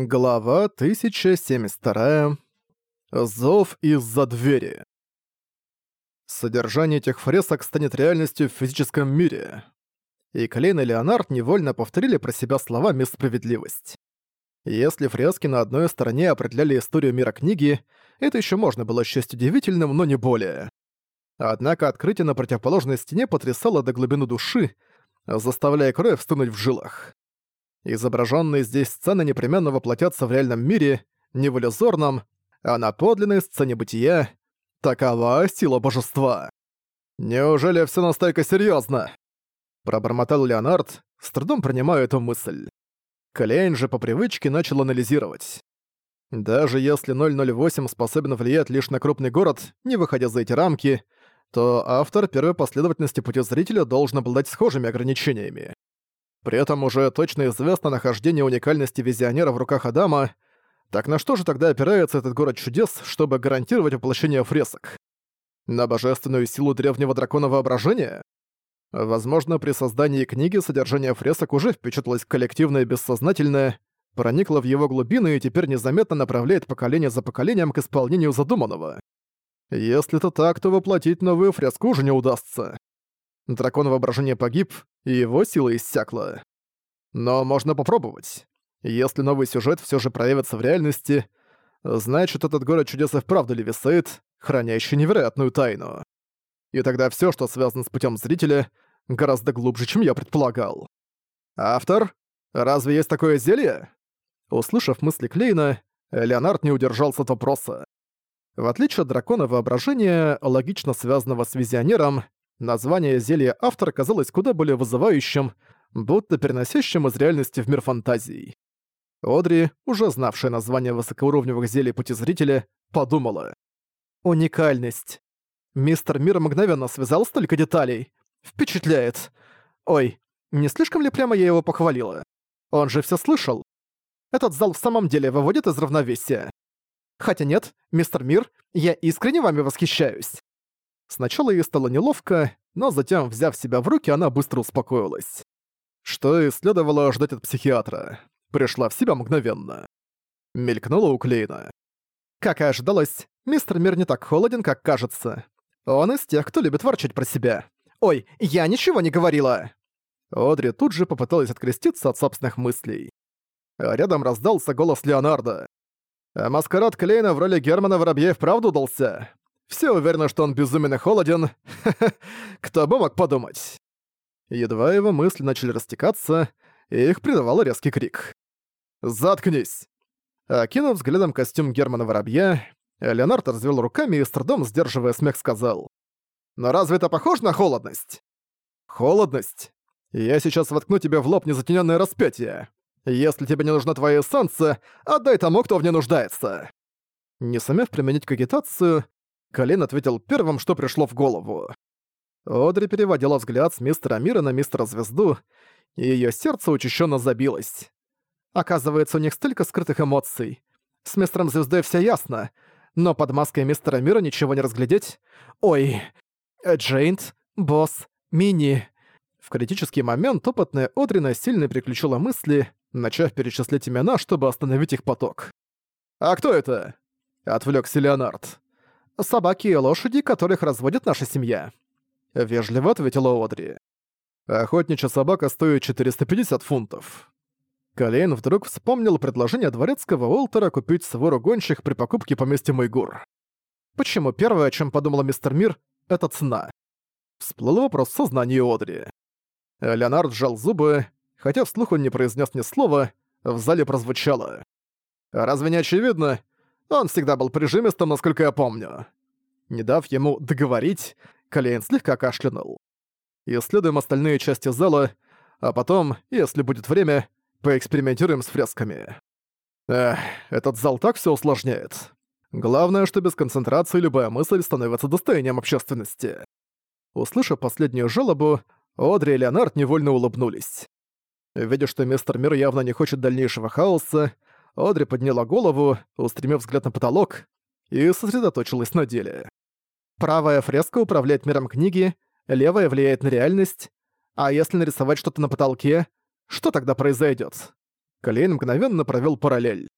Глава 1072. Зов из-за двери. Содержание этих фресок станет реальностью в физическом мире. И Клейн и Леонард невольно повторили про себя слова «Мисс Справедливость». Если фрески на одной стороне определяли историю мира книги, это еще можно было счесть удивительным, но не более. Однако открытие на противоположной стене потрясало до глубины души, заставляя кровь стынуть в жилах. Изображенные здесь сцены непременно воплотятся в реальном мире, не в иллюзорном, а на подлинной сцене бытия. Такова сила божества. «Неужели все настолько серьезно? Пробормотал Леонард, с трудом принимая эту мысль. Клейн же по привычке начал анализировать. Даже если 008 способен влиять лишь на крупный город, не выходя за эти рамки, то автор первой последовательности пути зрителя должен обладать схожими ограничениями. При этом уже точно известно нахождение уникальности визионера в руках Адама, так на что же тогда опирается этот город чудес, чтобы гарантировать воплощение фресок? На божественную силу древнего дракона воображения? Возможно, при создании книги содержание фресок уже впечатлось коллективное бессознательное, проникло в его глубины и теперь незаметно направляет поколение за поколением к исполнению задуманного. Если это так, то воплотить новую фреску уже не удастся. Дракон воображения погиб, и его сила иссякла. Но можно попробовать. Если новый сюжет все же проявится в реальности, значит, этот город чудес и вправду левисает, хранящий невероятную тайну. И тогда все, что связано с путем зрителя, гораздо глубже, чем я предполагал. «Автор? Разве есть такое зелье?» Услышав мысли Клейна, Леонард не удержался от вопроса. В отличие от дракона воображения, логично связанного с визионером, Название зелья автор казалось куда более вызывающим, будто переносящим из реальности в мир фантазий. Одри, уже знавшая название высокоуровневых зелий пути зрителя, подумала. «Уникальность. Мистер Мир мгновенно связал столько деталей. Впечатляет. Ой, не слишком ли прямо я его похвалила? Он же все слышал. Этот зал в самом деле выводит из равновесия. Хотя нет, мистер Мир, я искренне вами восхищаюсь. Сначала ей стало неловко, но затем, взяв себя в руки, она быстро успокоилась. Что и следовало ждать от психиатра. Пришла в себя мгновенно. Мелькнула у Клейна. Как и ожидалось, мистер Мир не так холоден, как кажется. Он из тех, кто любит ворчать про себя. «Ой, я ничего не говорила!» Одри тут же попыталась откреститься от собственных мыслей. А рядом раздался голос Леонардо. Маскарад Клейна в роли Германа Воробьев правду дался?» Все уверены, что он безумно холоден. Кто бы мог подумать? Едва его мысли начали растекаться, их придавал резкий крик. «Заткнись!» Окинув взглядом костюм Германа Воробья, Леонард развел руками и с трудом, сдерживая смех, сказал. «Но разве это похоже на холодность?» «Холодность? Я сейчас воткну тебе в лоб незатененное распятие. Если тебе не нужна твоя эссенция, отдай тому, кто в ней нуждается». Не сумев применить кагитацию, Колин ответил первым, что пришло в голову. Одри переводила взгляд с мистера Мира на мистера Звезду, и её сердце учащенно забилось. Оказывается, у них столько скрытых эмоций. С мистером Звездой все ясно, но под маской мистера Мира ничего не разглядеть. Ой, Джейнт, босс, мини. В критический момент опытная Одри насильно переключила мысли, начав перечислять имена, чтобы остановить их поток. «А кто это?» — отвлёкся Леонард собаки и лошади, которых разводит наша семья», — вежливо ответила Одри. «Охотничья собака стоит 450 фунтов». Калейн вдруг вспомнил предложение дворецкого Уолтера купить свору гонщик при покупке поместья Майгур. Почему первое, о чем подумала мистер Мир, — это цена? Всплыл вопрос в сознании Одри. Леонард сжал зубы, хотя вслух он не произнес ни слова, в зале прозвучало. «Разве не очевидно? Он всегда был прижимистым, насколько я помню». Не дав ему договорить, Калейн слегка кашлянул. «Исследуем остальные части зала, а потом, если будет время, поэкспериментируем с фресками». Эх, этот зал так все усложняет. Главное, что без концентрации любая мысль становится достоянием общественности. Услышав последнюю жалобу, Одри и Леонард невольно улыбнулись. Видя, что мистер Мир явно не хочет дальнейшего хаоса, Одри подняла голову, устремив взгляд на потолок, и сосредоточилась на деле. Правая фреска управляет миром книги, левая влияет на реальность, а если нарисовать что-то на потолке, что тогда произойдет? Клейн мгновенно провел параллель.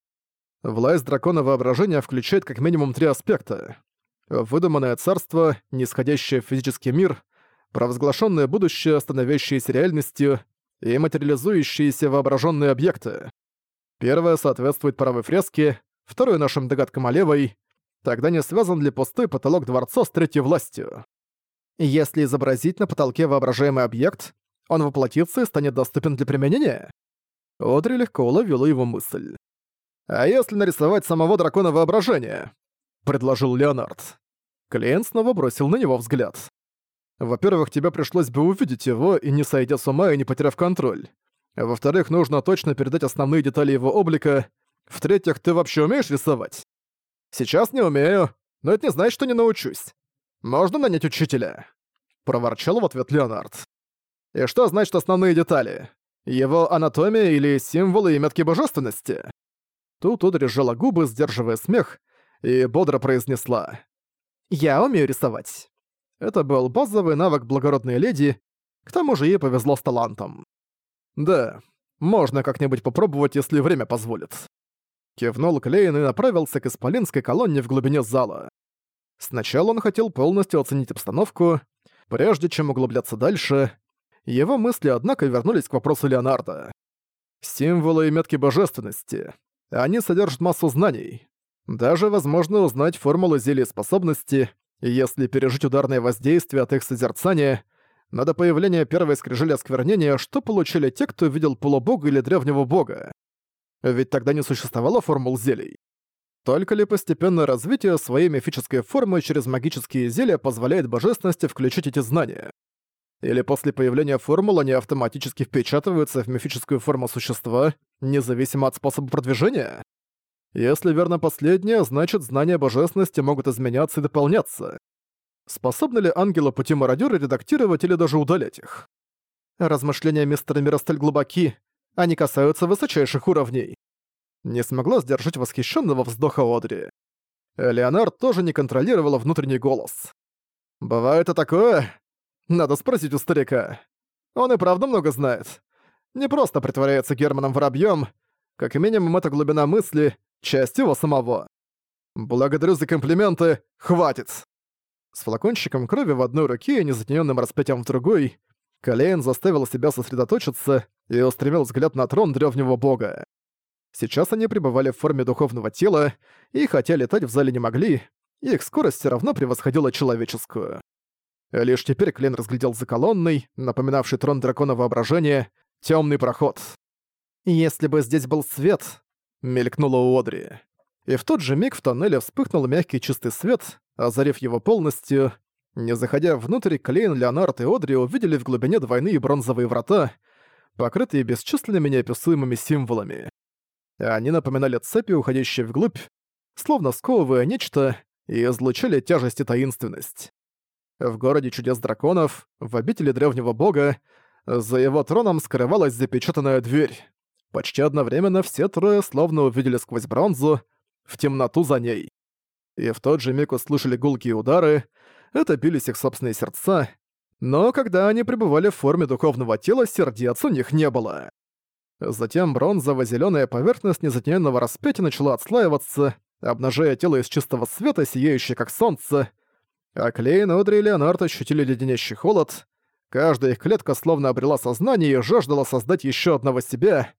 Власть дракона воображения включает как минимум три аспекта. Выдуманное царство, нисходящее в физический мир, провозглашенное будущее, становящееся реальностью, и материализующиеся воображенные объекты. Первое соответствует правой фреске, второе нашим догадкам о левой. Тогда не связан ли пустой потолок дворца с третьей властью? Если изобразить на потолке воображаемый объект, он воплотится и станет доступен для применения? Одри легко уловила его мысль. «А если нарисовать самого дракона воображения?» — предложил Леонард. Клиент снова бросил на него взгляд. «Во-первых, тебе пришлось бы увидеть его и не сойдя с ума и не потеряв контроль. Во-вторых, нужно точно передать основные детали его облика. В-третьих, ты вообще умеешь рисовать? Сейчас не умею, но это не значит, что не научусь. Можно нанять учителя?» Проворчал в ответ Леонард. «И что значит основные детали? Его анатомия или символы и метки божественности?» Тут Одри губы, сдерживая смех, и бодро произнесла. «Я умею рисовать». Это был базовый навык благородной леди, к тому же ей повезло с талантом. «Да, можно как-нибудь попробовать, если время позволит». Кивнул Клейн и направился к исполинской колонне в глубине зала. Сначала он хотел полностью оценить обстановку, прежде чем углубляться дальше. Его мысли, однако, вернулись к вопросу Леонардо. Символы и метки божественности. Они содержат массу знаний. Даже возможно узнать формулу зелий способности, если пережить ударное воздействие от их созерцания — но до появления первой скрижили осквернения, что получили те, кто видел полубога или древнего бога. Ведь тогда не существовало формул зелий. Только ли постепенное развитие своей мифической формы через магические зелья позволяет божественности включить эти знания? Или после появления формул они автоматически впечатываются в мифическую форму существа, независимо от способа продвижения? Если верно последнее, значит знания божественности могут изменяться и дополняться способны ли ангелы-путемародёры редактировать или даже удалять их. Размышления мистера Мира столь глубоки, они касаются высочайших уровней. Не смогла сдержать восхищенного вздоха Одри. Леонард тоже не контролировала внутренний голос. «Бывает и такое? Надо спросить у старика. Он и правда много знает. Не просто притворяется Германом Воробьём, как минимум это глубина мысли, часть его самого. Благодарю за комплименты, хватит!» С флакончиком крови в одной руке и незатененным распятием в другой, Калейн заставил себя сосредоточиться и устремил взгляд на трон древнего бога. Сейчас они пребывали в форме духовного тела, и хотя летать в зале не могли, их скорость все равно превосходила человеческую. Лишь теперь Клен разглядел за колонной, напоминавший трон дракона воображения, темный проход. «Если бы здесь был свет», — мелькнула у Одри. И в тот же миг в тоннеле вспыхнул мягкий чистый свет, озарив его полностью. Не заходя внутрь, Клейн, Леонард и Одри увидели в глубине двойные бронзовые врата, покрытые бесчисленными неописуемыми символами. Они напоминали цепи, уходящие вглубь, словно сковывая нечто, и излучали тяжесть и таинственность. В городе чудес драконов, в обители древнего бога, за его троном скрывалась запечатанная дверь. Почти одновременно все трое словно увидели сквозь бронзу в темноту за ней и в тот же миг услышали гулкие удары, это бились их собственные сердца, но когда они пребывали в форме духовного тела, сердец у них не было. Затем бронзово зеленая поверхность незатененного распятия начала отслаиваться, обнажая тело из чистого света, сияющее как солнце, а Клейн, Одри и Леонард ощутили леденящий холод. Каждая их клетка словно обрела сознание и жаждала создать еще одного себя.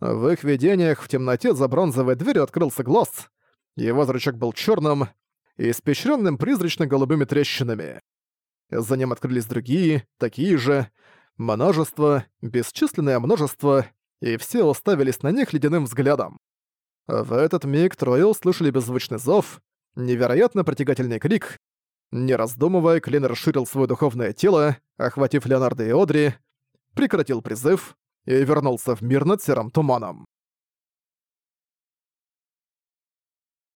В их видениях в темноте за бронзовой дверью открылся глаз — его зрачок был черным и испещренным призрачно-голубыми трещинами. За ним открылись другие, такие же, множество, бесчисленное множество, и все уставились на них ледяным взглядом. В этот миг трое услышали беззвучный зов, невероятно притягательный крик. Не раздумывая, Клин расширил свое духовное тело, охватив Леонардо и Одри, прекратил призыв и вернулся в мир над серым туманом.